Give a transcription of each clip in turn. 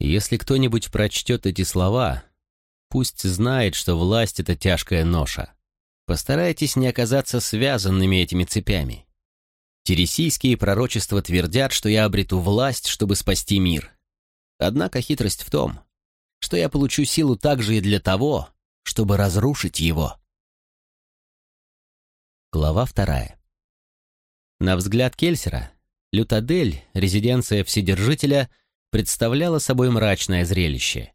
Если кто-нибудь прочтет эти слова, пусть знает, что власть — это тяжкая ноша. Постарайтесь не оказаться связанными этими цепями. Тересийские пророчества твердят, что я обрету власть, чтобы спасти мир. Однако хитрость в том, что я получу силу также и для того, чтобы разрушить его. Глава вторая. На взгляд Кельсера, Лютадель, резиденция Вседержителя, представляла собой мрачное зрелище.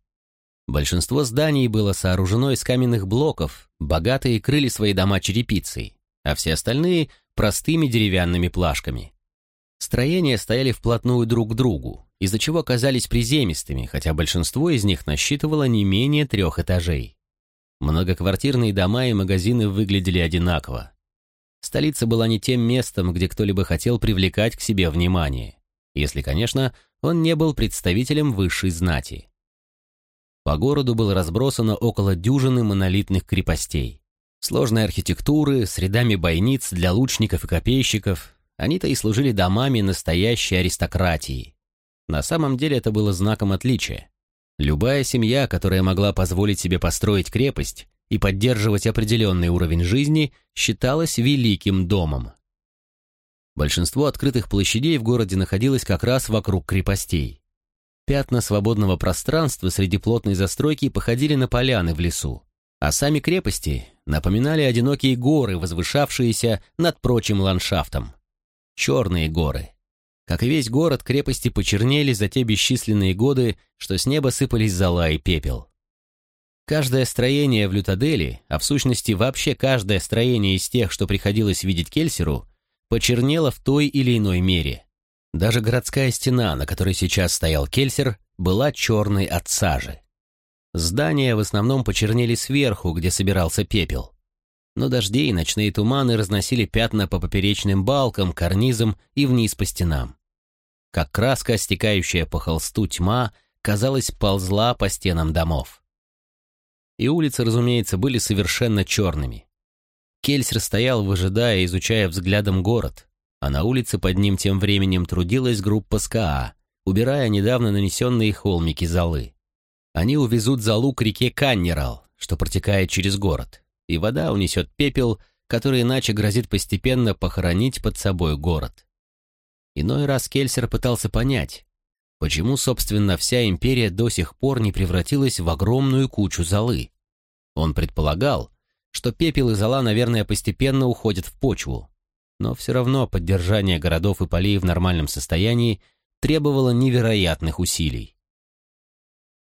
Большинство зданий было сооружено из каменных блоков, богатые крыли свои дома черепицей, а все остальные — простыми деревянными плашками. Строения стояли вплотную друг к другу, из-за чего казались приземистыми, хотя большинство из них насчитывало не менее трех этажей. Многоквартирные дома и магазины выглядели одинаково. Столица была не тем местом, где кто-либо хотел привлекать к себе внимание, если, конечно, он не был представителем высшей знати. По городу было разбросано около дюжины монолитных крепостей. Сложной архитектуры, с рядами бойниц для лучников и копейщиков, они-то и служили домами настоящей аристократии. На самом деле это было знаком отличия. Любая семья, которая могла позволить себе построить крепость и поддерживать определенный уровень жизни, считалась великим домом. Большинство открытых площадей в городе находилось как раз вокруг крепостей. Пятна свободного пространства среди плотной застройки походили на поляны в лесу, а сами крепости напоминали одинокие горы, возвышавшиеся над прочим ландшафтом. Черные горы. Как и весь город, крепости почернели за те бесчисленные годы, что с неба сыпались зола и пепел. Каждое строение в Лютадели, а в сущности вообще каждое строение из тех, что приходилось видеть Кельсеру, почернело в той или иной мере. Даже городская стена, на которой сейчас стоял Кельсер, была черной от сажи. Здания в основном почернели сверху, где собирался пепел. Но дожди и ночные туманы разносили пятна по поперечным балкам, карнизам и вниз по стенам. Как краска, стекающая по холсту тьма, казалось, ползла по стенам домов и улицы, разумеется, были совершенно черными. Кельсер стоял, выжидая, изучая взглядом город, а на улице под ним тем временем трудилась группа СКА, убирая недавно нанесенные холмики золы. Они увезут золу к реке Каннерал, что протекает через город, и вода унесет пепел, который иначе грозит постепенно похоронить под собой город. Иной раз Кельсер пытался понять, Почему, собственно, вся империя до сих пор не превратилась в огромную кучу золы? Он предполагал, что пепел и зола, наверное, постепенно уходят в почву. Но все равно поддержание городов и полей в нормальном состоянии требовало невероятных усилий.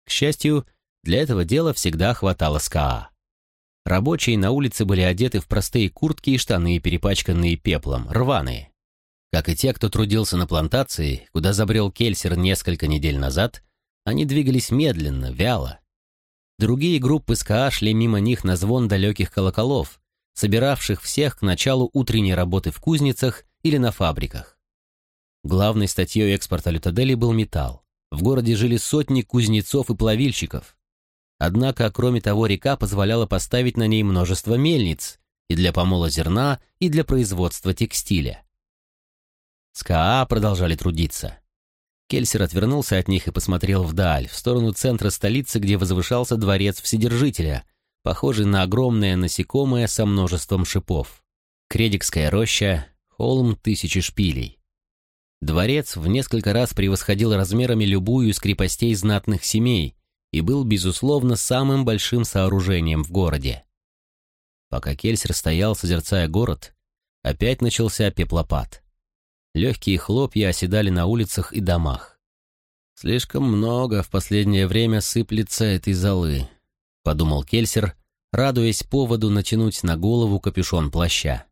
К счастью, для этого дела всегда хватало СКА. Рабочие на улице были одеты в простые куртки и штаны, перепачканные пеплом, рваные. Как и те, кто трудился на плантации, куда забрел Кельсер несколько недель назад, они двигались медленно, вяло. Другие группы СКА шли мимо них на звон далеких колоколов, собиравших всех к началу утренней работы в кузницах или на фабриках. Главной статьей экспорта Лютадели был металл. В городе жили сотни кузнецов и плавильщиков. Однако, кроме того, река позволяла поставить на ней множество мельниц и для помола зерна, и для производства текстиля. СКА продолжали трудиться. Кельсер отвернулся от них и посмотрел вдаль, в сторону центра столицы, где возвышался дворец Вседержителя, похожий на огромное насекомое со множеством шипов. Кредикская роща, холм тысячи шпилей. Дворец в несколько раз превосходил размерами любую из крепостей знатных семей и был, безусловно, самым большим сооружением в городе. Пока Кельсер стоял, созерцая город, опять начался пеплопад. Легкие хлопья оседали на улицах и домах. «Слишком много в последнее время сыплется этой золы», — подумал Кельсер, радуясь поводу натянуть на голову капюшон плаща.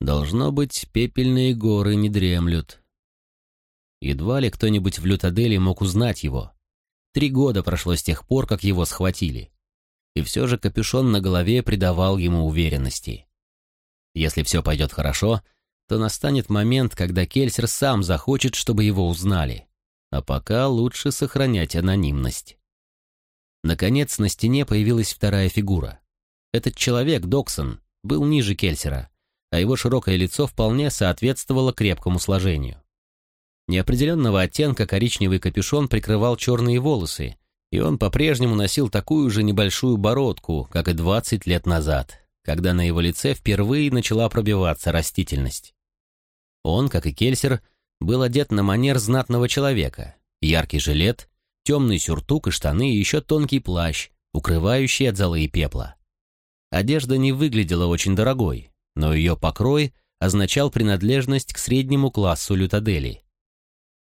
«Должно быть, пепельные горы не дремлют». Едва ли кто-нибудь в Лютаделе мог узнать его. Три года прошло с тех пор, как его схватили. И все же капюшон на голове придавал ему уверенности. Если все пойдет хорошо, то настанет момент, когда Кельсер сам захочет, чтобы его узнали. А пока лучше сохранять анонимность. Наконец, на стене появилась вторая фигура. Этот человек, Доксон, был ниже Кельсера, а его широкое лицо вполне соответствовало крепкому сложению. Неопределенного оттенка коричневый капюшон прикрывал черные волосы, и он по-прежнему носил такую же небольшую бородку, как и 20 лет назад, когда на его лице впервые начала пробиваться растительность. Он, как и Кельсер, был одет на манер знатного человека. Яркий жилет, темный сюртук и штаны и еще тонкий плащ, укрывающий от золы и пепла. Одежда не выглядела очень дорогой, но ее покрой означал принадлежность к среднему классу лютадели.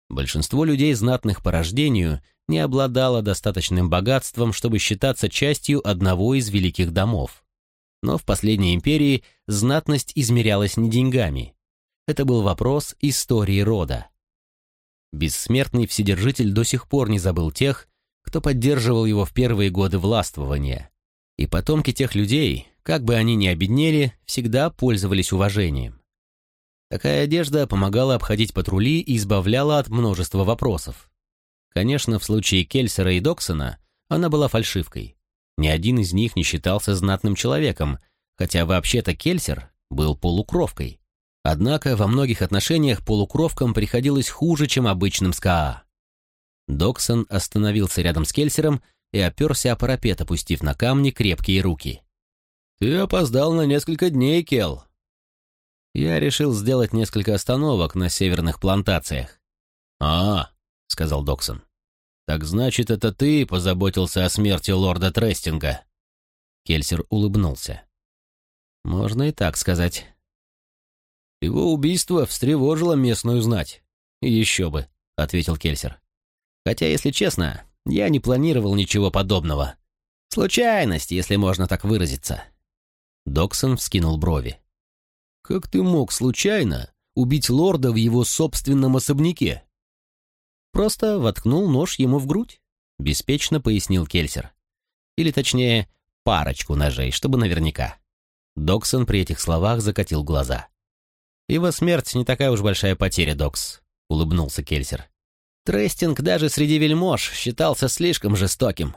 Большинство людей, знатных по рождению, не обладало достаточным богатством, чтобы считаться частью одного из великих домов. Но в последней империи знатность измерялась не деньгами. Это был вопрос истории рода. Бессмертный Вседержитель до сих пор не забыл тех, кто поддерживал его в первые годы властвования. И потомки тех людей, как бы они ни обеднели, всегда пользовались уважением. Такая одежда помогала обходить патрули и избавляла от множества вопросов. Конечно, в случае Кельсера и Доксона она была фальшивкой. Ни один из них не считался знатным человеком, хотя вообще-то Кельсер был полукровкой. Однако во многих отношениях полукровкам приходилось хуже, чем обычным СКА. Доксон остановился рядом с Кельсером и оперся о парапет, опустив на камни крепкие руки. «Ты опоздал на несколько дней, Кел», я решил сделать несколько остановок на северных плантациях. «А, — сказал Доксон, — так значит, это ты позаботился о смерти лорда Трестинга?» Кельсер улыбнулся. «Можно и так сказать». «Его убийство встревожило местную знать». «Еще бы», — ответил Кельсер. «Хотя, если честно, я не планировал ничего подобного. Случайность, если можно так выразиться». Доксон вскинул брови. Как ты мог случайно убить лорда в его собственном особняке? Просто воткнул нож ему в грудь, беспечно пояснил Кельсер. Или точнее, парочку ножей, чтобы наверняка. Доксон при этих словах закатил глаза. «Его смерть не такая уж большая потеря, Докс», — улыбнулся Кельсер. «Трестинг даже среди вельмож считался слишком жестоким».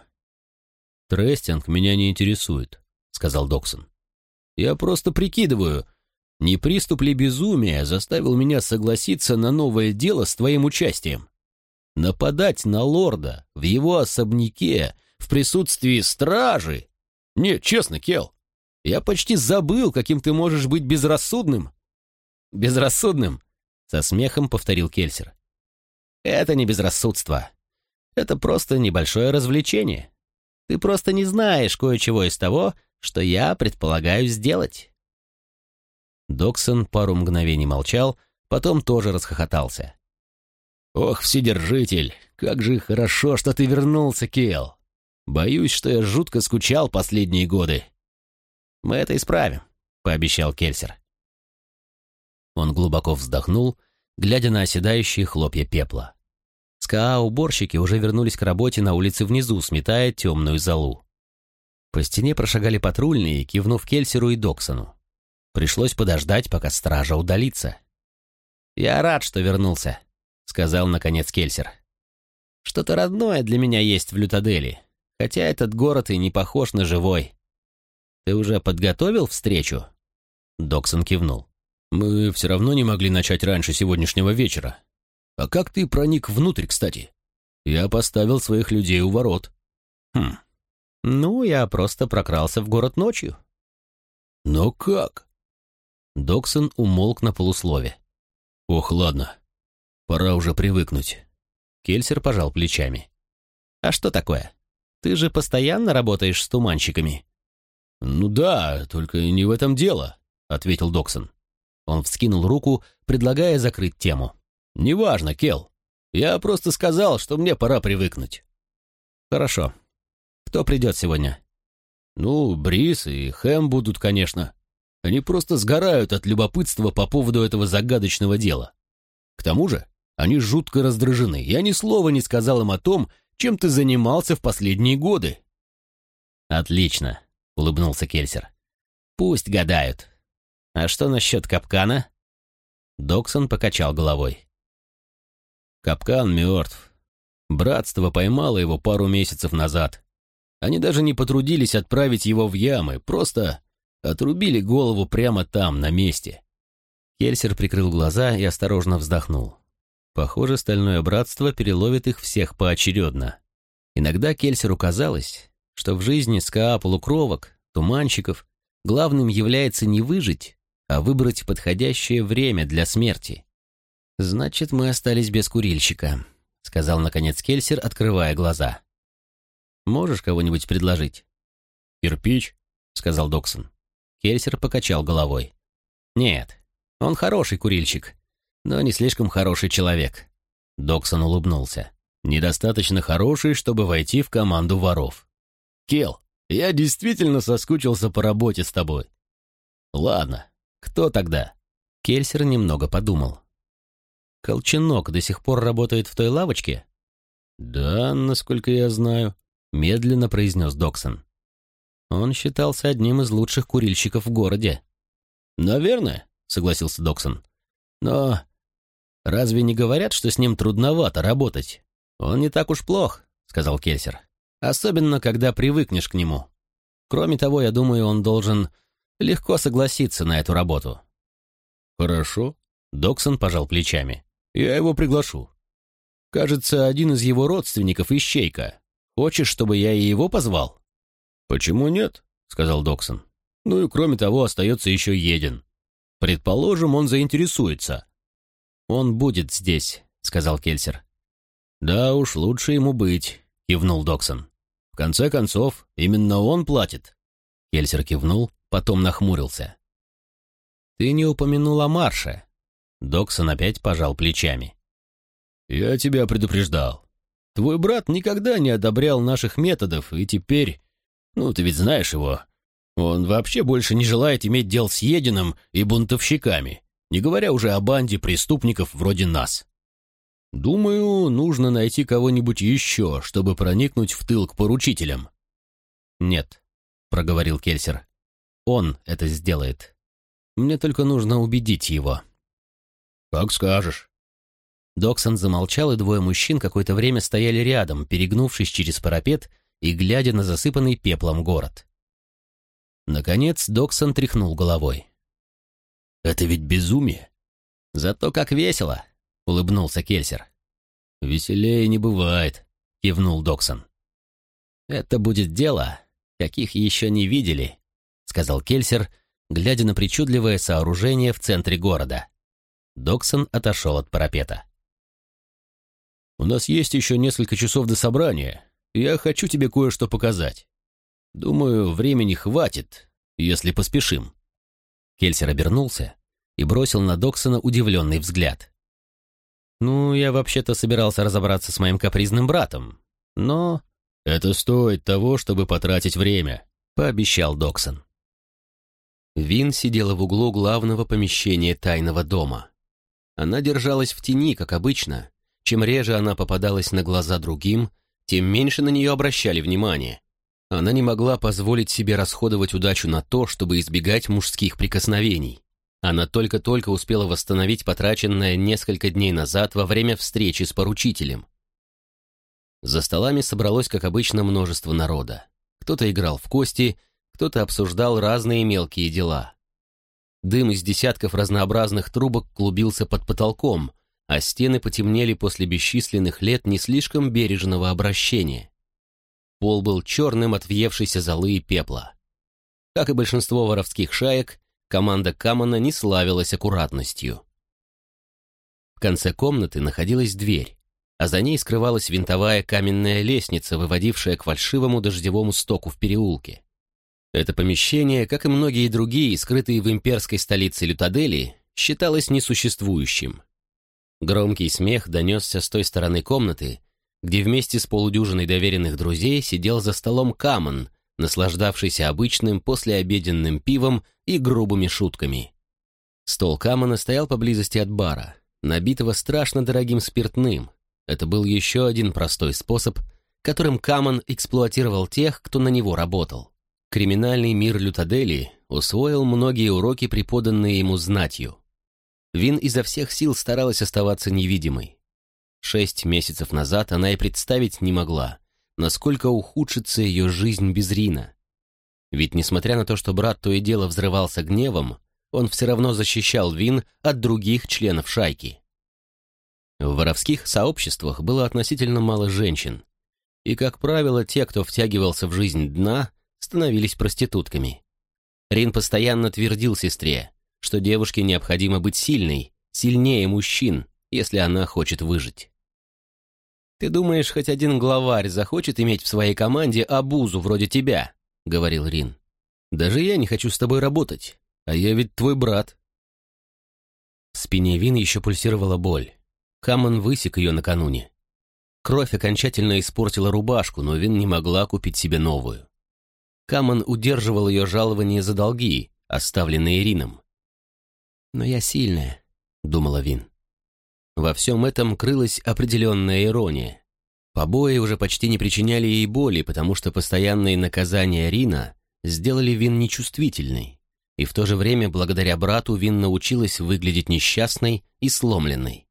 «Трестинг меня не интересует», — сказал Доксон. «Я просто прикидываю, не приступ ли безумия заставил меня согласиться на новое дело с твоим участием? Нападать на лорда в его особняке в присутствии стражи? Нет, честно, Кел, я почти забыл, каким ты можешь быть безрассудным. Безрассудным? Со смехом повторил Кельсер. Это не безрассудство. Это просто небольшое развлечение. Ты просто не знаешь кое-чего из того, что я предполагаю сделать. Доксон пару мгновений молчал, потом тоже расхохотался. «Ох, Вседержитель, как же хорошо, что ты вернулся, Кел. Боюсь, что я жутко скучал последние годы». «Мы это исправим», — пообещал Кельсер. Он глубоко вздохнул, глядя на оседающие хлопья пепла. СКА-уборщики уже вернулись к работе на улице внизу, сметая темную залу. По стене прошагали патрульные, кивнув Кельсеру и Доксону. Пришлось подождать, пока стража удалится. «Я рад, что вернулся», — сказал, наконец, Кельсер. «Что-то родное для меня есть в Лютадели, хотя этот город и не похож на живой. Ты уже подготовил встречу?» Доксон кивнул. «Мы все равно не могли начать раньше сегодняшнего вечера. А как ты проник внутрь, кстати? Я поставил своих людей у ворот». «Хм. Ну, я просто прокрался в город ночью». «Но как?» Доксон умолк на полуслове. «Ох, ладно. Пора уже привыкнуть». Кельсер пожал плечами. «А что такое? Ты же постоянно работаешь с туманщиками?» «Ну да, только не в этом дело», — ответил Доксон. Он вскинул руку, предлагая закрыть тему. «Неважно, Кел. Я просто сказал, что мне пора привыкнуть». «Хорошо. Кто придет сегодня?» «Ну, Брис и Хэм будут, конечно. Они просто сгорают от любопытства по поводу этого загадочного дела. К тому же, они жутко раздражены. Я ни слова не сказал им о том, чем ты занимался в последние годы. Отлично, улыбнулся Кельсер. Пусть гадают. А что насчет капкана? Доксон покачал головой. Капкан мертв. Братство поймало его пару месяцев назад. Они даже не потрудились отправить его в ямы, просто Отрубили голову прямо там, на месте. Кельсер прикрыл глаза и осторожно вздохнул. Похоже, стальное братство переловит их всех поочередно. Иногда Кельсеру казалось, что в жизни СКА полукровок, туманщиков, главным является не выжить, а выбрать подходящее время для смерти. «Значит, мы остались без курильщика», — сказал, наконец, Кельсер, открывая глаза. «Можешь кого-нибудь предложить?» «Кирпич», — сказал Доксон. Кельсер покачал головой. «Нет, он хороший курильщик, но не слишком хороший человек». Доксон улыбнулся. «Недостаточно хороший, чтобы войти в команду воров». «Кел, я действительно соскучился по работе с тобой». «Ладно, кто тогда?» Кельсер немного подумал. «Колченок до сих пор работает в той лавочке?» «Да, насколько я знаю», — медленно произнес Доксон. Он считался одним из лучших курильщиков в городе. «Наверное», — согласился Доксон. «Но разве не говорят, что с ним трудновато работать?» «Он не так уж плох», — сказал Кельсер. «Особенно, когда привыкнешь к нему. Кроме того, я думаю, он должен легко согласиться на эту работу». «Хорошо», — Доксон пожал плечами. «Я его приглашу. Кажется, один из его родственников — Ищейка. Хочешь, чтобы я и его позвал?» «Почему нет?» — сказал Доксон. «Ну и кроме того, остается еще Един. Предположим, он заинтересуется». «Он будет здесь», — сказал Кельсер. «Да уж, лучше ему быть», — кивнул Доксон. «В конце концов, именно он платит». Кельсер кивнул, потом нахмурился. «Ты не упомянул о марше». Доксон опять пожал плечами. «Я тебя предупреждал. Твой брат никогда не одобрял наших методов, и теперь ну, ты ведь знаешь его. Он вообще больше не желает иметь дел с Единым и бунтовщиками, не говоря уже о банде преступников вроде нас. Думаю, нужно найти кого-нибудь еще, чтобы проникнуть в тыл к поручителям. Нет, проговорил Кельсер. Он это сделает. Мне только нужно убедить его. Как скажешь. Доксон замолчал, и двое мужчин какое-то время стояли рядом, перегнувшись через парапет и глядя на засыпанный пеплом город. Наконец Доксон тряхнул головой. «Это ведь безумие!» «Зато как весело!» — улыбнулся Кельсер. «Веселее не бывает», — кивнул Доксон. «Это будет дело, каких еще не видели», — сказал Кельсер, глядя на причудливое сооружение в центре города. Доксон отошел от парапета. «У нас есть еще несколько часов до собрания, я хочу тебе кое-что показать. Думаю, времени хватит, если поспешим». Кельсер обернулся и бросил на Доксона удивленный взгляд. «Ну, я вообще-то собирался разобраться с моим капризным братом, но...» «Это стоит того, чтобы потратить время», — пообещал Доксон. Вин сидела в углу главного помещения тайного дома. Она держалась в тени, как обычно. Чем реже она попадалась на глаза другим, тем меньше на нее обращали внимание. Она не могла позволить себе расходовать удачу на то, чтобы избегать мужских прикосновений. Она только-только успела восстановить потраченное несколько дней назад во время встречи с поручителем. За столами собралось, как обычно, множество народа. Кто-то играл в кости, кто-то обсуждал разные мелкие дела. Дым из десятков разнообразных трубок клубился под потолком, а стены потемнели после бесчисленных лет не слишком бережного обращения. Пол был черным от въевшейся золы и пепла. Как и большинство воровских шаек, команда Камана не славилась аккуратностью. В конце комнаты находилась дверь, а за ней скрывалась винтовая каменная лестница, выводившая к фальшивому дождевому стоку в переулке. Это помещение, как и многие другие, скрытые в имперской столице Лютадели, считалось несуществующим. Громкий смех донесся с той стороны комнаты, где вместе с полудюжиной доверенных друзей сидел за столом Камон, наслаждавшийся обычным послеобеденным пивом и грубыми шутками. Стол Камона стоял поблизости от бара, набитого страшно дорогим спиртным. Это был еще один простой способ, которым Камон эксплуатировал тех, кто на него работал. Криминальный мир Лютадели усвоил многие уроки, преподанные ему знатью. Вин изо всех сил старалась оставаться невидимой. Шесть месяцев назад она и представить не могла, насколько ухудшится ее жизнь без Рина. Ведь, несмотря на то, что брат то и дело взрывался гневом, он все равно защищал Вин от других членов шайки. В воровских сообществах было относительно мало женщин, и, как правило, те, кто втягивался в жизнь дна, становились проститутками. Рин постоянно твердил сестре, что девушке необходимо быть сильной, сильнее мужчин, если она хочет выжить. «Ты думаешь, хоть один главарь захочет иметь в своей команде обузу вроде тебя?» — говорил Рин. «Даже я не хочу с тобой работать, а я ведь твой брат». В спине Вин еще пульсировала боль. Камон высек ее накануне. Кровь окончательно испортила рубашку, но Вин не могла купить себе новую. Камон удерживал ее жалование за долги, оставленные Рином. «Но я сильная», — думала Вин. Во всем этом крылась определенная ирония. Побои уже почти не причиняли ей боли, потому что постоянные наказания Рина сделали Вин нечувствительной, и в то же время благодаря брату Вин научилась выглядеть несчастной и сломленной.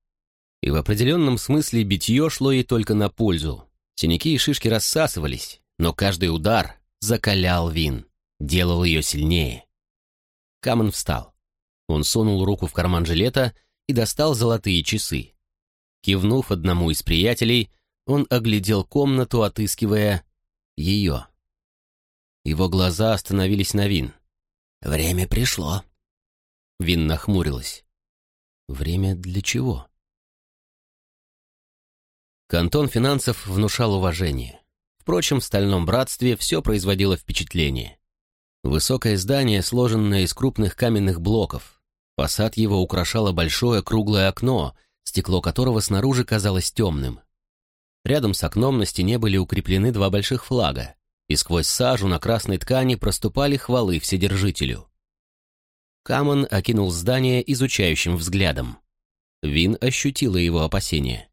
И в определенном смысле битье шло ей только на пользу. Синяки и шишки рассасывались, но каждый удар закалял Вин, делал ее сильнее. Камон встал. Он сунул руку в карман жилета и достал золотые часы. Кивнув одному из приятелей, он оглядел комнату, отыскивая ее. Его глаза остановились на Вин. «Время пришло». Вин нахмурилась. «Время для чего?» Кантон финансов внушал уважение. Впрочем, в Стальном Братстве все производило впечатление. Высокое здание, сложенное из крупных каменных блоков. Фасад его украшало большое круглое окно, стекло которого снаружи казалось темным. Рядом с окном на стене были укреплены два больших флага, и сквозь сажу на красной ткани проступали хвалы Вседержителю. Камон окинул здание изучающим взглядом. Вин ощутила его опасения.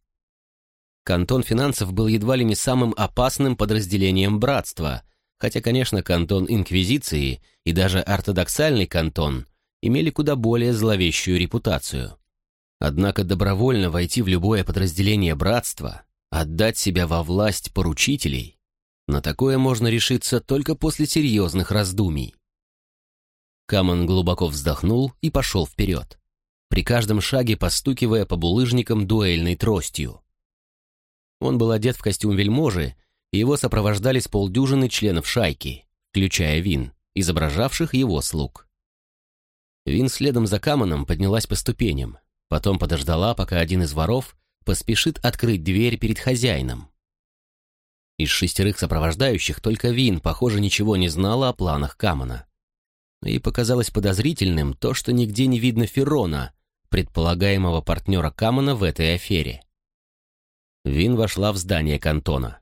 Кантон финансов был едва ли не самым опасным подразделением братства, хотя, конечно, кантон Инквизиции и даже ортодоксальный кантон имели куда более зловещую репутацию. Однако добровольно войти в любое подразделение братства, отдать себя во власть поручителей, на такое можно решиться только после серьезных раздумий. Камон глубоко вздохнул и пошел вперед, при каждом шаге постукивая по булыжникам дуэльной тростью. Он был одет в костюм вельможи, и его сопровождали с полдюжины членов шайки, включая Вин, изображавших его слуг. Вин следом за Камоном поднялась по ступеням, потом подождала, пока один из воров поспешит открыть дверь перед хозяином. Из шестерых сопровождающих только Вин, похоже, ничего не знала о планах Камона. И показалось подозрительным то, что нигде не видно Ферона, предполагаемого партнера Камона в этой афере. Вин вошла в здание кантона.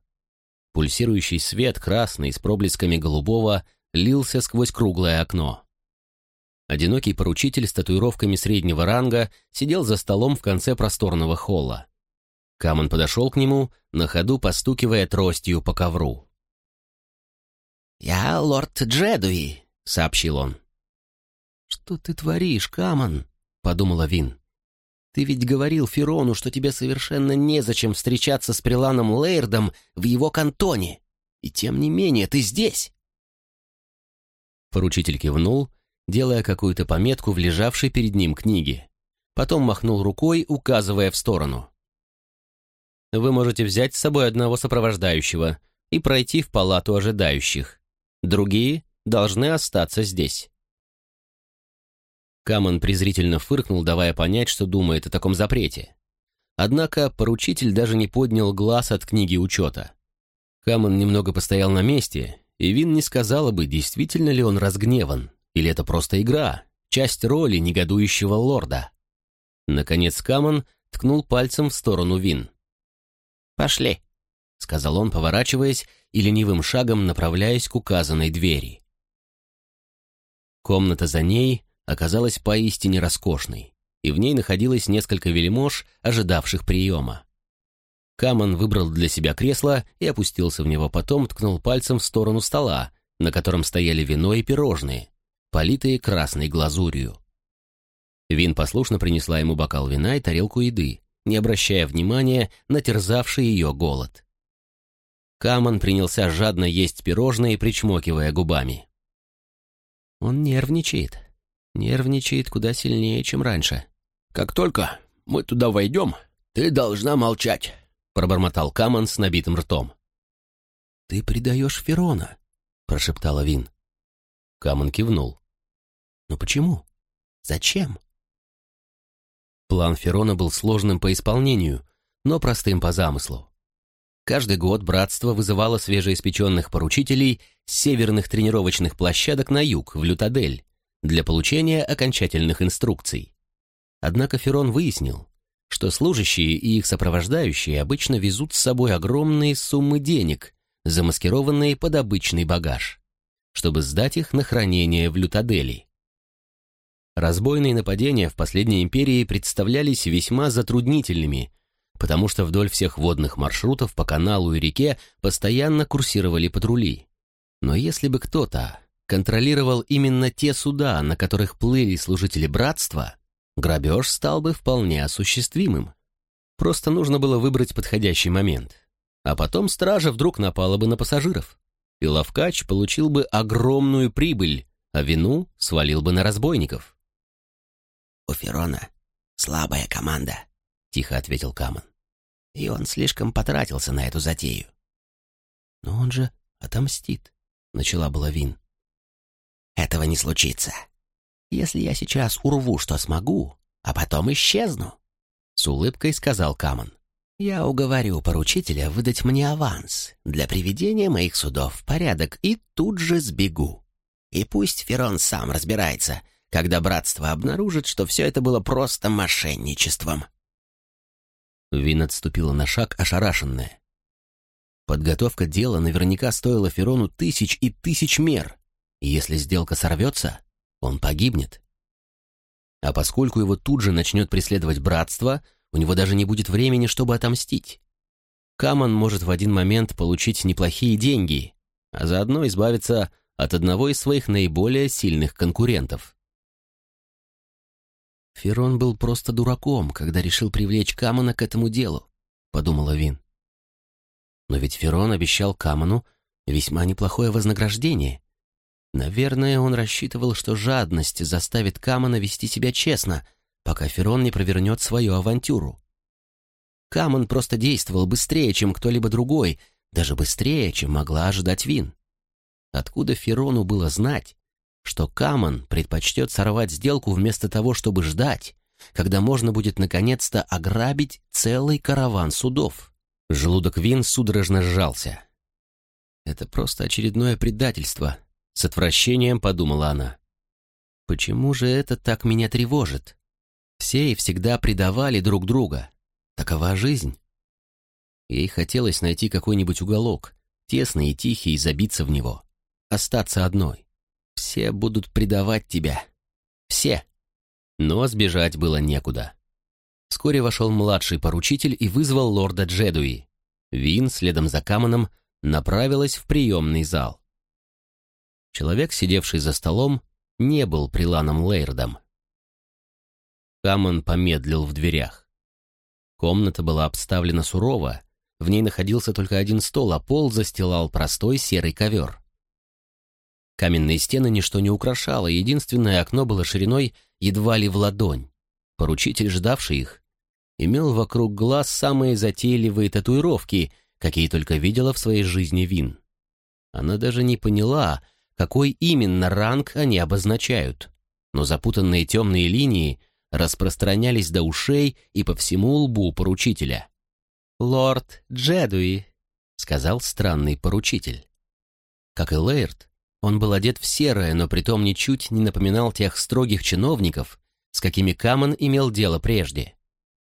Пульсирующий свет, красный, с проблесками голубого, лился сквозь круглое окно. Одинокий поручитель с татуировками среднего ранга сидел за столом в конце просторного холла. Камон подошел к нему, на ходу постукивая тростью по ковру. «Я лорд Джедуи», — сообщил он. «Что ты творишь, Камон?» — подумала Вин. Ты ведь говорил Ферону, что тебе совершенно незачем встречаться с Приланом Лейрдом в его кантоне. И тем не менее ты здесь. Поручитель кивнул, делая какую-то пометку в лежавшей перед ним книге. Потом махнул рукой, указывая в сторону. Вы можете взять с собой одного сопровождающего и пройти в палату ожидающих. Другие должны остаться здесь. Камон презрительно фыркнул, давая понять, что думает о таком запрете. Однако поручитель даже не поднял глаз от книги учета. Камон немного постоял на месте, и Вин не сказала бы, действительно ли он разгневан, или это просто игра, часть роли негодующего лорда. Наконец Камон ткнул пальцем в сторону Вин. «Пошли», — сказал он, поворачиваясь и ленивым шагом направляясь к указанной двери. Комната за ней оказалась поистине роскошной, и в ней находилось несколько вельмож, ожидавших приема. Камон выбрал для себя кресло и опустился в него, потом ткнул пальцем в сторону стола, на котором стояли вино и пирожные, политые красной глазурью. Вин послушно принесла ему бокал вина и тарелку еды, не обращая внимания на терзавший ее голод. Камон принялся жадно есть пирожные, причмокивая губами. «Он нервничает», Нервничает куда сильнее, чем раньше. «Как только мы туда войдем, «Ты должна молчать», — пробормотал Камон с набитым ртом. «Ты предаешь Ферона», — прошептала Вин. Камон кивнул. «Но почему? Зачем?» План Ферона был сложным по исполнению, но простым по замыслу. Каждый год братство вызывало свежеиспеченных поручителей с северных тренировочных площадок на юг, в Лютадель, для получения окончательных инструкций. Однако Ферон выяснил, что служащие и их сопровождающие обычно везут с собой огромные суммы денег, замаскированные под обычный багаж, чтобы сдать их на хранение в Лютадели. Разбойные нападения в последней империи представлялись весьма затруднительными, потому что вдоль всех водных маршрутов по каналу и реке постоянно курсировали патрули. Но если бы кто-то контролировал именно те суда, на которых плыли служители братства, грабеж стал бы вполне осуществимым. Просто нужно было выбрать подходящий момент. А потом стража вдруг напала бы на пассажиров, и ловкач получил бы огромную прибыль, а вину свалил бы на разбойников. «У Ферона слабая команда», — тихо ответил Камон. «И он слишком потратился на эту затею». «Но он же отомстит», — начала была Вин. «Этого не случится. Если я сейчас урву, что смогу, а потом исчезну», — с улыбкой сказал Камон. «Я уговорю поручителя выдать мне аванс для приведения моих судов в порядок и тут же сбегу. И пусть Ферон сам разбирается, когда братство обнаружит, что все это было просто мошенничеством». Вин отступила на шаг, ошарашенная. Подготовка дела наверняка стоила Ферону тысяч и тысяч мер. И если сделка сорвется, он погибнет. А поскольку его тут же начнет преследовать братство, у него даже не будет времени, чтобы отомстить. Камон может в один момент получить неплохие деньги, а заодно избавиться от одного из своих наиболее сильных конкурентов. Ферон был просто дураком, когда решил привлечь Камона к этому делу, подумала Вин. Но ведь Ферон обещал Камону весьма неплохое вознаграждение. Наверное, он рассчитывал, что жадность заставит Камона вести себя честно, пока Ферон не провернет свою авантюру. Камон просто действовал быстрее, чем кто-либо другой, даже быстрее, чем могла ожидать Вин. Откуда Ферону было знать, что Камон предпочтет сорвать сделку вместо того, чтобы ждать, когда можно будет наконец-то ограбить целый караван судов. Желудок Вин судорожно сжался. «Это просто очередное предательство», — с отвращением подумала она. «Почему же это так меня тревожит? Все и всегда предавали друг друга. Такова жизнь». Ей хотелось найти какой-нибудь уголок, тесный и тихий, и забиться в него. Остаться одной. Все будут предавать тебя. Все. Но сбежать было некуда. Вскоре вошел младший поручитель и вызвал лорда Джедуи. Вин, следом за Камоном, направилась в приемный зал. Человек, сидевший за столом, не был приланом Лейрдом. Камон помедлил в дверях. Комната была обставлена сурово, в ней находился только один стол, а пол застилал простой серый ковер. Каменные стены ничто не украшало, единственное окно было шириной едва ли в ладонь. Поручитель, ждавший их, имел вокруг глаз самые затейливые татуировки, какие только видела в своей жизни Вин. Она даже не поняла, какой именно ранг они обозначают, но запутанные темные линии распространялись до ушей и по всему лбу поручителя. «Лорд Джедуи», — сказал странный поручитель. Как и Лейрд, он был одет в серое, но притом ничуть не напоминал тех строгих чиновников, с какими Камон имел дело прежде.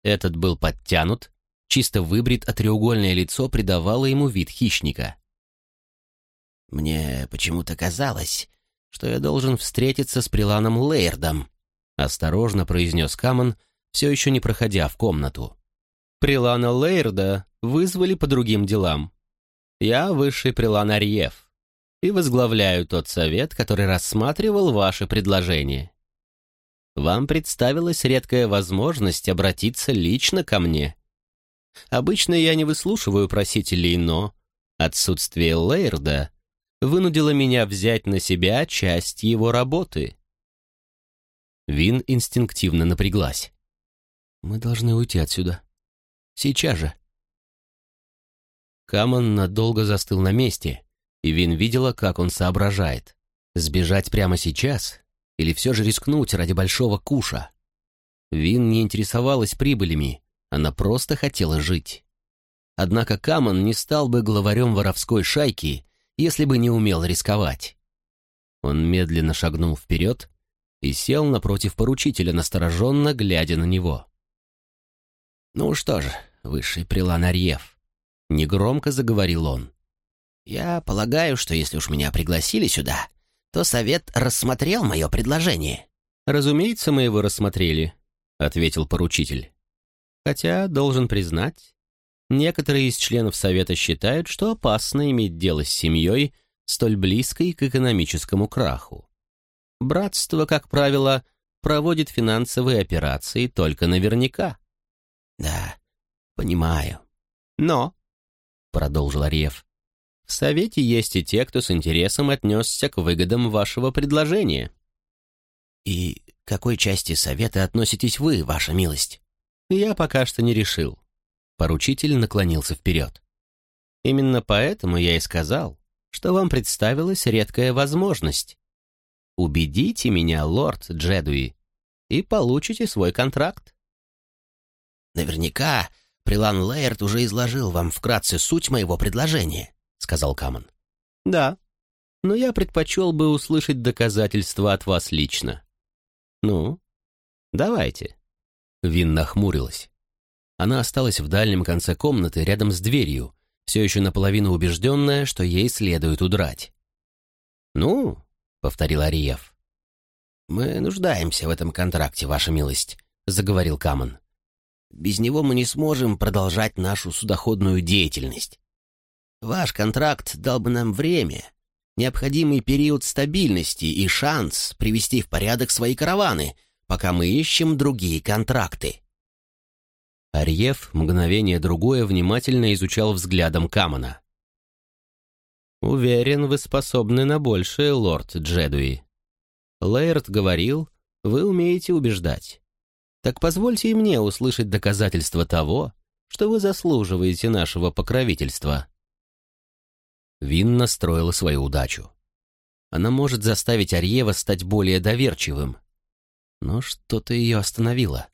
Этот был подтянут, чисто выбрит, а треугольное лицо придавало ему вид хищника. «Мне почему-то казалось, что я должен встретиться с Приланом Лейердом», осторожно произнес Камон, все еще не проходя в комнату. «Прилана Лейерда вызвали по другим делам. Я высший Прилан Арьев и возглавляю тот совет, который рассматривал ваше предложение. Вам представилась редкая возможность обратиться лично ко мне. Обычно я не выслушиваю просителей, но отсутствие Лейрда вынудило меня взять на себя часть его работы. Вин инстинктивно напряглась. «Мы должны уйти отсюда», Сейчас же». Камон надолго застыл на месте, и Вин видела, как он соображает. Сбежать прямо сейчас или все же рискнуть ради большого куша? Вин не интересовалась прибылями, она просто хотела жить. Однако Камон не стал бы главарем воровской шайки, если бы не умел рисковать. Он медленно шагнул вперед и сел напротив поручителя, настороженно глядя на него. «Ну что же, высший прелан Арьев», — негромко заговорил он. «Я полагаю, что если уж меня пригласили сюда, то совет рассмотрел мое предложение». «Разумеется, мы его рассмотрели», — ответил поручитель. «Хотя, должен признать, некоторые из членов совета считают, что опасно иметь дело с семьей, столь близкой к экономическому краху. Братство, как правило, проводит финансовые операции только наверняка». «Да, понимаю». «Но», — продолжил Арьев, в Совете есть и те, кто с интересом отнесся к выгодам вашего предложения. И к какой части Совета относитесь вы, ваша милость? Я пока что не решил. Поручитель наклонился вперед. Именно поэтому я и сказал, что вам представилась редкая возможность. Убедите меня, лорд Джедуи, и получите свой контракт. Наверняка Прелан Лейрд уже изложил вам вкратце суть моего предложения сказал Камон. «Да, но я предпочел бы услышать доказательства от вас лично». «Ну, давайте». Вин нахмурилась. Она осталась в дальнем конце комнаты, рядом с дверью, все еще наполовину убежденная, что ей следует удрать. «Ну», — повторил Ариев. «Мы нуждаемся в этом контракте, ваша милость», — заговорил Камон. «Без него мы не сможем продолжать нашу судоходную деятельность. Ваш контракт дал бы нам время, необходимый период стабильности и шанс привести в порядок свои караваны, пока мы ищем другие контракты». Арьев мгновение другое внимательно изучал взглядом Камона. «Уверен, вы способны на большее, лорд Джедуи. Лейерт говорил, вы умеете убеждать. Так позвольте и мне услышать доказательства того, что вы заслуживаете нашего покровительства». Вин настроила свою удачу. Она может заставить Арьева стать более доверчивым. Но что-то ее остановило.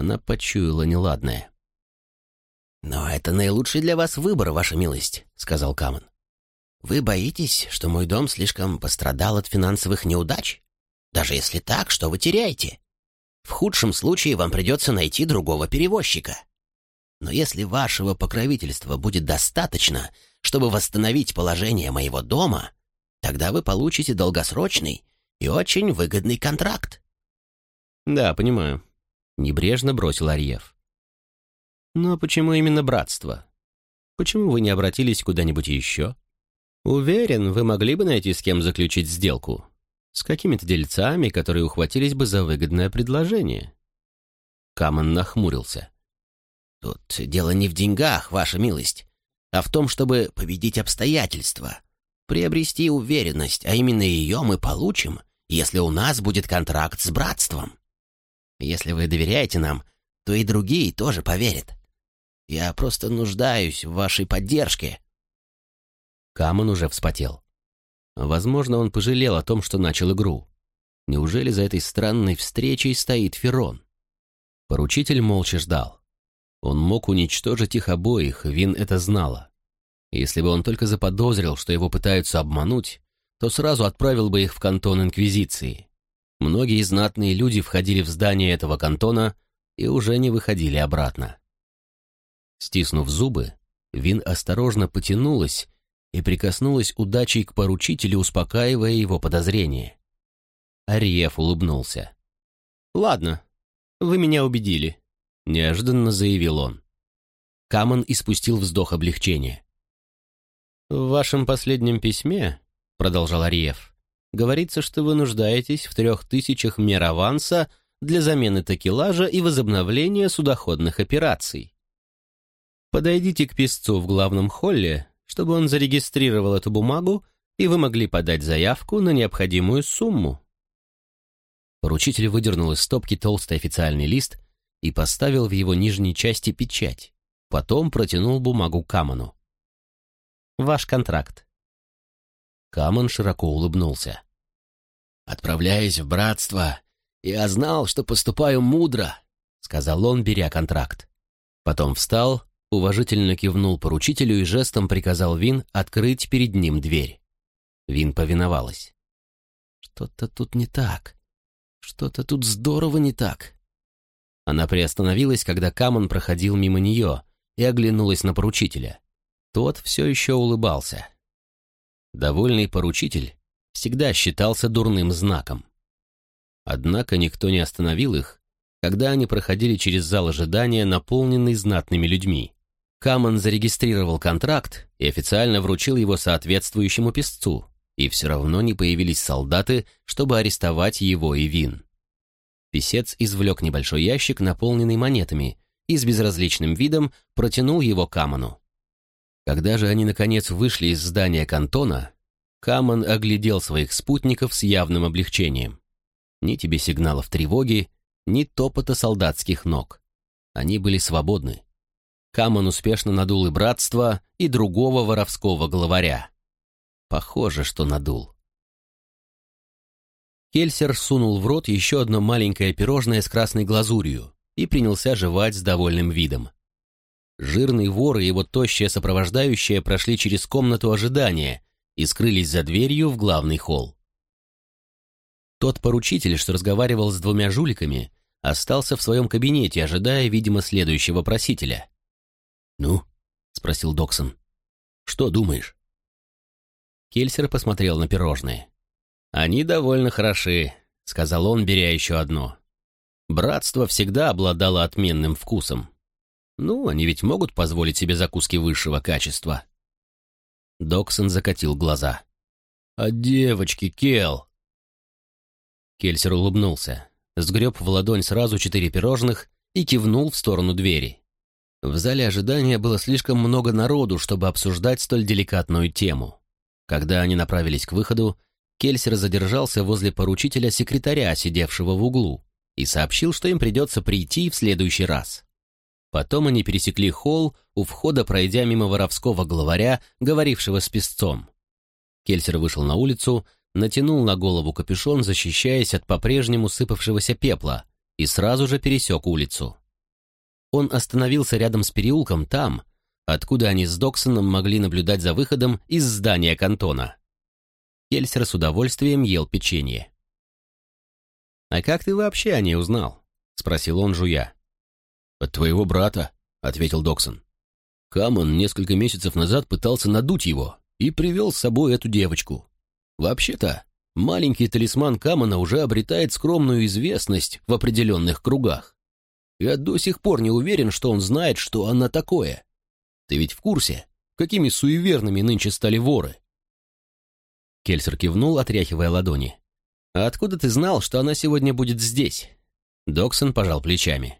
Она почуяла неладное. «Но это наилучший для вас выбор, ваша милость», — сказал Камон. «Вы боитесь, что мой дом слишком пострадал от финансовых неудач? Даже если так, что вы теряете? В худшем случае вам придется найти другого перевозчика. Но если вашего покровительства будет достаточно, чтобы восстановить положение моего дома, тогда вы получите долгосрочный и очень выгодный контракт». «Да, понимаю», — небрежно бросил Арьев. «Но почему именно братство? Почему вы не обратились куда-нибудь еще? Уверен, вы могли бы найти с кем заключить сделку. С какими-то дельцами, которые ухватились бы за выгодное предложение». Камон нахмурился. «Тут дело не в деньгах, ваша милость а в том, чтобы победить обстоятельства, приобрести уверенность, а именно ее мы получим, если у нас будет контракт с братством. Если вы доверяете нам, то и другие тоже поверят. Я просто нуждаюсь в вашей поддержке». Камон уже вспотел. Возможно, он пожалел о том, что начал игру. Неужели за этой странной встречей стоит Ферон? Поручитель молча ждал. Он мог уничтожить их обоих, Вин это знала. Если бы он только заподозрил, что его пытаются обмануть, то сразу отправил бы их в кантон Инквизиции. Многие знатные люди входили в здание этого кантона и уже не выходили обратно. Стиснув зубы, Вин осторожно потянулась и прикоснулась удачей к поручителю, успокаивая его подозрения. Ариев улыбнулся. «Ладно, вы меня убедили неожиданно заявил он. Камон испустил вздох облегчения. «В вашем последнем письме, — продолжал Ариев, — говорится, что вы нуждаетесь в трех тысячах мер аванса для замены такелажа и возобновления судоходных операций. Подойдите к писцу в главном холле, чтобы он зарегистрировал эту бумагу, и вы могли подать заявку на необходимую сумму». Поручитель выдернул из стопки толстый официальный лист и поставил в его нижней части печать, потом протянул бумагу Камону. «Ваш контракт». Камон широко улыбнулся. «Отправляясь в братство, я знал, что поступаю мудро», — сказал он, беря контракт. Потом встал, уважительно кивнул поручителю и жестом приказал Вин открыть перед ним дверь. Вин повиновалась. «Что-то тут не так. Что-то тут здорово не так». Она приостановилась, когда Камон проходил мимо нее, и оглянулась на поручителя. Тот все еще улыбался. Довольный поручитель всегда считался дурным знаком. Однако никто не остановил их, когда они проходили через зал ожидания, наполненный знатными людьми. Камон зарегистрировал контракт и официально вручил его соответствующему писцу, и все равно не появились солдаты, чтобы арестовать его и Вин. Писец извлек небольшой ящик, наполненный монетами, и с безразличным видом протянул его Камону. Когда же они, наконец, вышли из здания кантона, Камон оглядел своих спутников с явным облегчением. Ни тебе сигналов тревоги, ни топота солдатских ног. Они были свободны. Камон успешно надул и братство, и другого воровского главаря. Похоже, что надул. Кельсер сунул в рот еще одно маленькое пирожное с красной глазурью и принялся жевать с довольным видом. Жирный вор и его тощая сопровождающая прошли через комнату ожидания и скрылись за дверью в главный холл. Тот поручитель, что разговаривал с двумя жуликами, остался в своем кабинете, ожидая, видимо, следующего просителя. «Ну?» — спросил Доксон. «Что думаешь?» Кельсер посмотрел на пирожные. «Они довольно хороши», — сказал он, беря еще одно. «Братство всегда обладало отменным вкусом. Ну, они ведь могут позволить себе закуски высшего качества». Доксон закатил глаза. «А девочки, Кел!» Кельсер улыбнулся, сгреб в ладонь сразу четыре пирожных и кивнул в сторону двери. В зале ожидания было слишком много народу, чтобы обсуждать столь деликатную тему. Когда они направились к выходу, Кельсер задержался возле поручителя-секретаря, сидевшего в углу, и сообщил, что им придется прийти в следующий раз. Потом они пересекли холл, у входа пройдя мимо воровского главаря, говорившего с песцом. Кельсер вышел на улицу, натянул на голову капюшон, защищаясь от по-прежнему сыпавшегося пепла, и сразу же пересек улицу. Он остановился рядом с переулком там, откуда они с Доксоном могли наблюдать за выходом из здания кантона. Кельсер с удовольствием ел печенье. «А как ты вообще о ней узнал?» — спросил он, жуя. «От твоего брата», — ответил Доксон. Камон несколько месяцев назад пытался надуть его и привел с собой эту девочку. Вообще-то, маленький талисман Камона уже обретает скромную известность в определенных кругах. Я до сих пор не уверен, что он знает, что она такое. Ты ведь в курсе, какими суеверными нынче стали воры?» Кельсер кивнул, отряхивая ладони. «А откуда ты знал, что она сегодня будет здесь?» Доксон пожал плечами.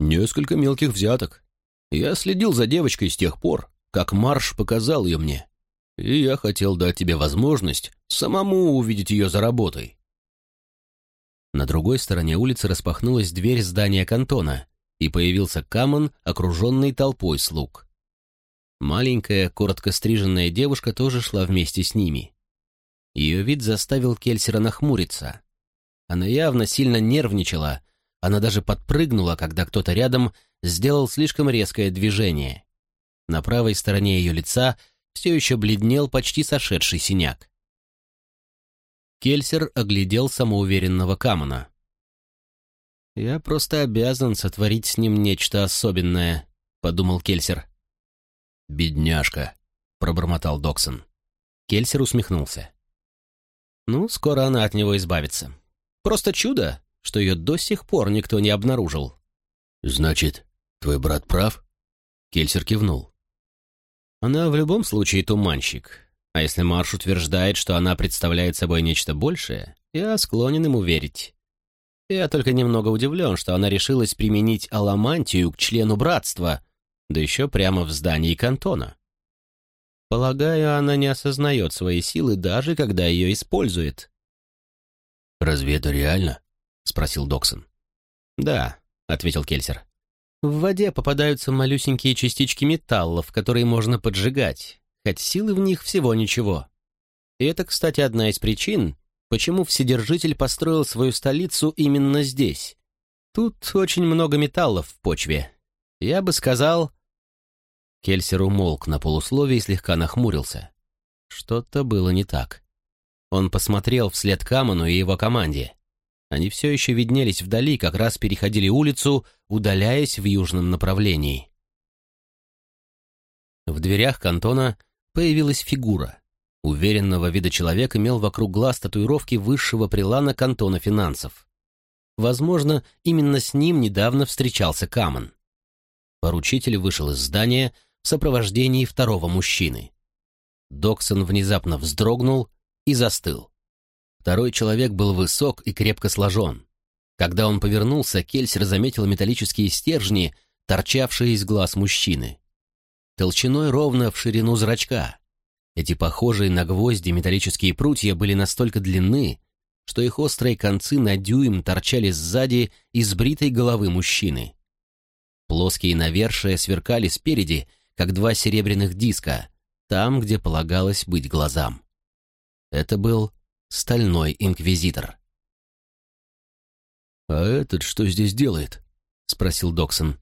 «Несколько мелких взяток. Я следил за девочкой с тех пор, как Марш показал ее мне и я хотел дать тебе возможность самому увидеть ее за работой». На другой стороне улицы распахнулась дверь здания кантона, и появился Камон, окруженный толпой слуг. Маленькая, коротко стриженная девушка тоже шла вместе с ними. Ее вид заставил Кельсера нахмуриться. Она явно сильно нервничала, она даже подпрыгнула, когда кто-то рядом сделал слишком резкое движение. На правой стороне ее лица – все еще бледнел почти сошедший синяк. Кельсер оглядел самоуверенного Камона. «Я просто обязан сотворить с ним нечто особенное», — подумал Кельсер. «Бедняжка», — пробормотал Доксон. Кельсер усмехнулся. «Ну, скоро она от него избавится. Просто чудо, что ее до сих пор никто не обнаружил». «Значит, твой брат прав?» Кельсер кивнул. Она в любом случае туманщик. А если Марш утверждает, что она представляет собой нечто большее, я склонен ему верить. Я только немного удивлен, что она решилась применить аламантию к члену братства, да еще прямо в здании кантона. Полагаю, она не осознает свои силы, даже когда ее использует. «Разве это реально?» — спросил Доксон. «Да», — ответил Кельсер. В воде попадаются малюсенькие частички металлов, которые можно поджигать, хоть силы в них всего ничего. И это, кстати, одна из причин, почему Вседержитель построил свою столицу именно здесь. Тут очень много металлов в почве. Я бы сказал... Кельсер умолк на полусловие и слегка нахмурился. Что-то было не так. Он посмотрел вслед Каману и его команде. Они все еще виднелись вдали, как раз переходили улицу, удаляясь в южном направлении. В дверях кантона появилась фигура. Уверенного вида человек имел вокруг глаз татуировки высшего прилана кантона финансов. Возможно, именно с ним недавно встречался Каман. Поручитель вышел из здания в сопровождении второго мужчины. Доксон внезапно вздрогнул и застыл. Второй человек был высок и крепко сложен. Когда он повернулся, Кельсер заметил металлические стержни, торчавшие из глаз мужчины. Толщиной ровно в ширину зрачка. Эти похожие на гвозди металлические прутья были настолько длинны, что их острые концы на дюйм торчали сзади из бритой головы мужчины. Плоские навершия сверкали спереди, как два серебряных диска, там, где полагалось быть глазам. Это был стальной инквизитор. «А этот что здесь делает?» — спросил Доксон.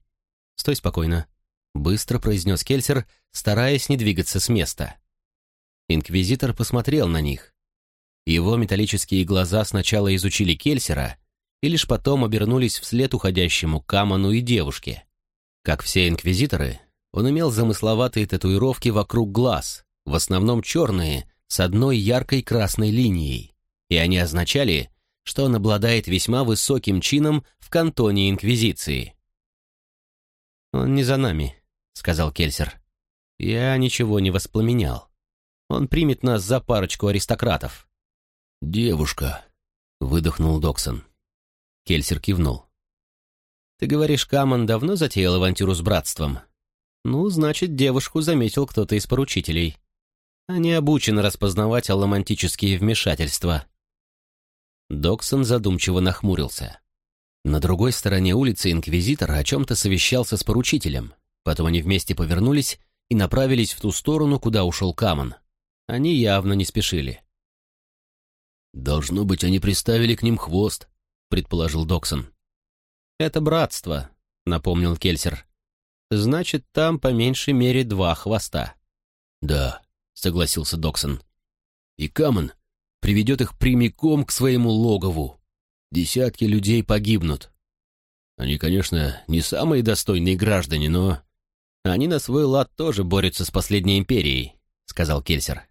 «Стой спокойно», — быстро произнес Кельсер, стараясь не двигаться с места. Инквизитор посмотрел на них. Его металлические глаза сначала изучили Кельсера и лишь потом обернулись вслед уходящему Каману и девушке. Как все инквизиторы, он имел замысловатые татуировки вокруг глаз, в основном черные, с одной яркой красной линией, и они означали, что он обладает весьма высоким чином в кантоне Инквизиции. «Он не за нами», — сказал Кельсер. «Я ничего не воспламенял. Он примет нас за парочку аристократов». «Девушка», — выдохнул Доксон. Кельсер кивнул. «Ты говоришь, Камон давно затеял авантюру с братством?» «Ну, значит, девушку заметил кто-то из поручителей. Они обучены распознавать алломантические вмешательства. Доксон задумчиво нахмурился. На другой стороне улицы инквизитор о чем-то совещался с поручителем. Потом они вместе повернулись и направились в ту сторону, куда ушел Камон. Они явно не спешили. «Должно быть, они приставили к ним хвост», — предположил Доксон. «Это братство», — напомнил Кельсер. «Значит, там по меньшей мере два хвоста». «Да, — согласился Доксон. «И Камон приведет их прямиком к своему логову. Десятки людей погибнут. Они, конечно, не самые достойные граждане, но...» «Они на свой лад тоже борются с последней империей», — сказал Кельсер.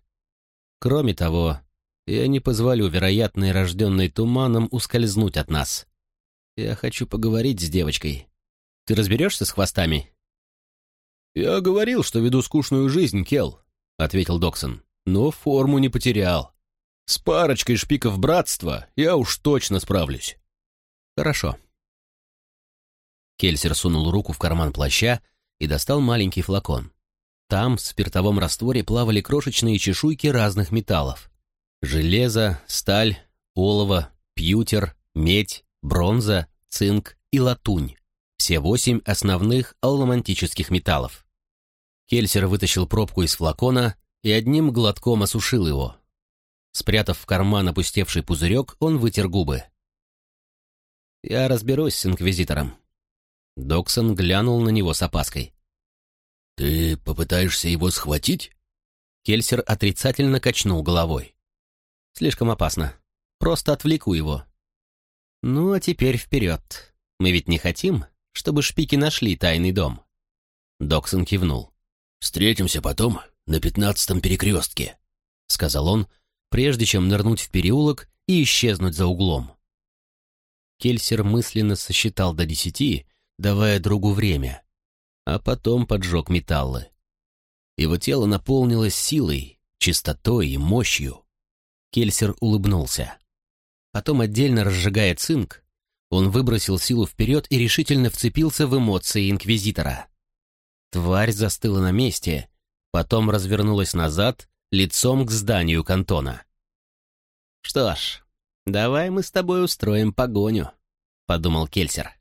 «Кроме того, я не позволю вероятной рожденной туманом ускользнуть от нас. Я хочу поговорить с девочкой. Ты разберешься с хвостами?» «Я говорил, что веду скучную жизнь, Кел», — ответил Доксон. «Но форму не потерял. С парочкой шпиков братства я уж точно справлюсь». «Хорошо». Кельсер сунул руку в карман плаща и достал маленький флакон. Там в спиртовом растворе плавали крошечные чешуйки разных металлов. Железо, сталь, олово, пьютер, медь, бронза, цинк и латунь. Все восемь основных алломантических металлов. Кельсер вытащил пробку из флакона и одним глотком осушил его. Спрятав в карман опустевший пузырек, он вытер губы. «Я разберусь с Инквизитором». Доксон глянул на него с опаской. «Ты попытаешься его схватить?» Кельсер отрицательно качнул головой. «Слишком опасно. Просто отвлеку его». «Ну, а теперь вперед. Мы ведь не хотим, чтобы шпики нашли тайный дом?» Доксон кивнул. «Встретимся потом на пятнадцатом перекрестке», — сказал он, прежде чем нырнуть в переулок и исчезнуть за углом. Кельсер мысленно сосчитал до десяти, давая другу время, а потом поджег металлы. Его тело наполнилось силой, чистотой и мощью. Кельсер улыбнулся. Потом, отдельно разжигая цинк, он выбросил силу вперед и решительно вцепился в эмоции Инквизитора. Тварь застыла на месте, потом развернулась назад, лицом к зданию кантона. «Что ж, давай мы с тобой устроим погоню», — подумал Кельсер.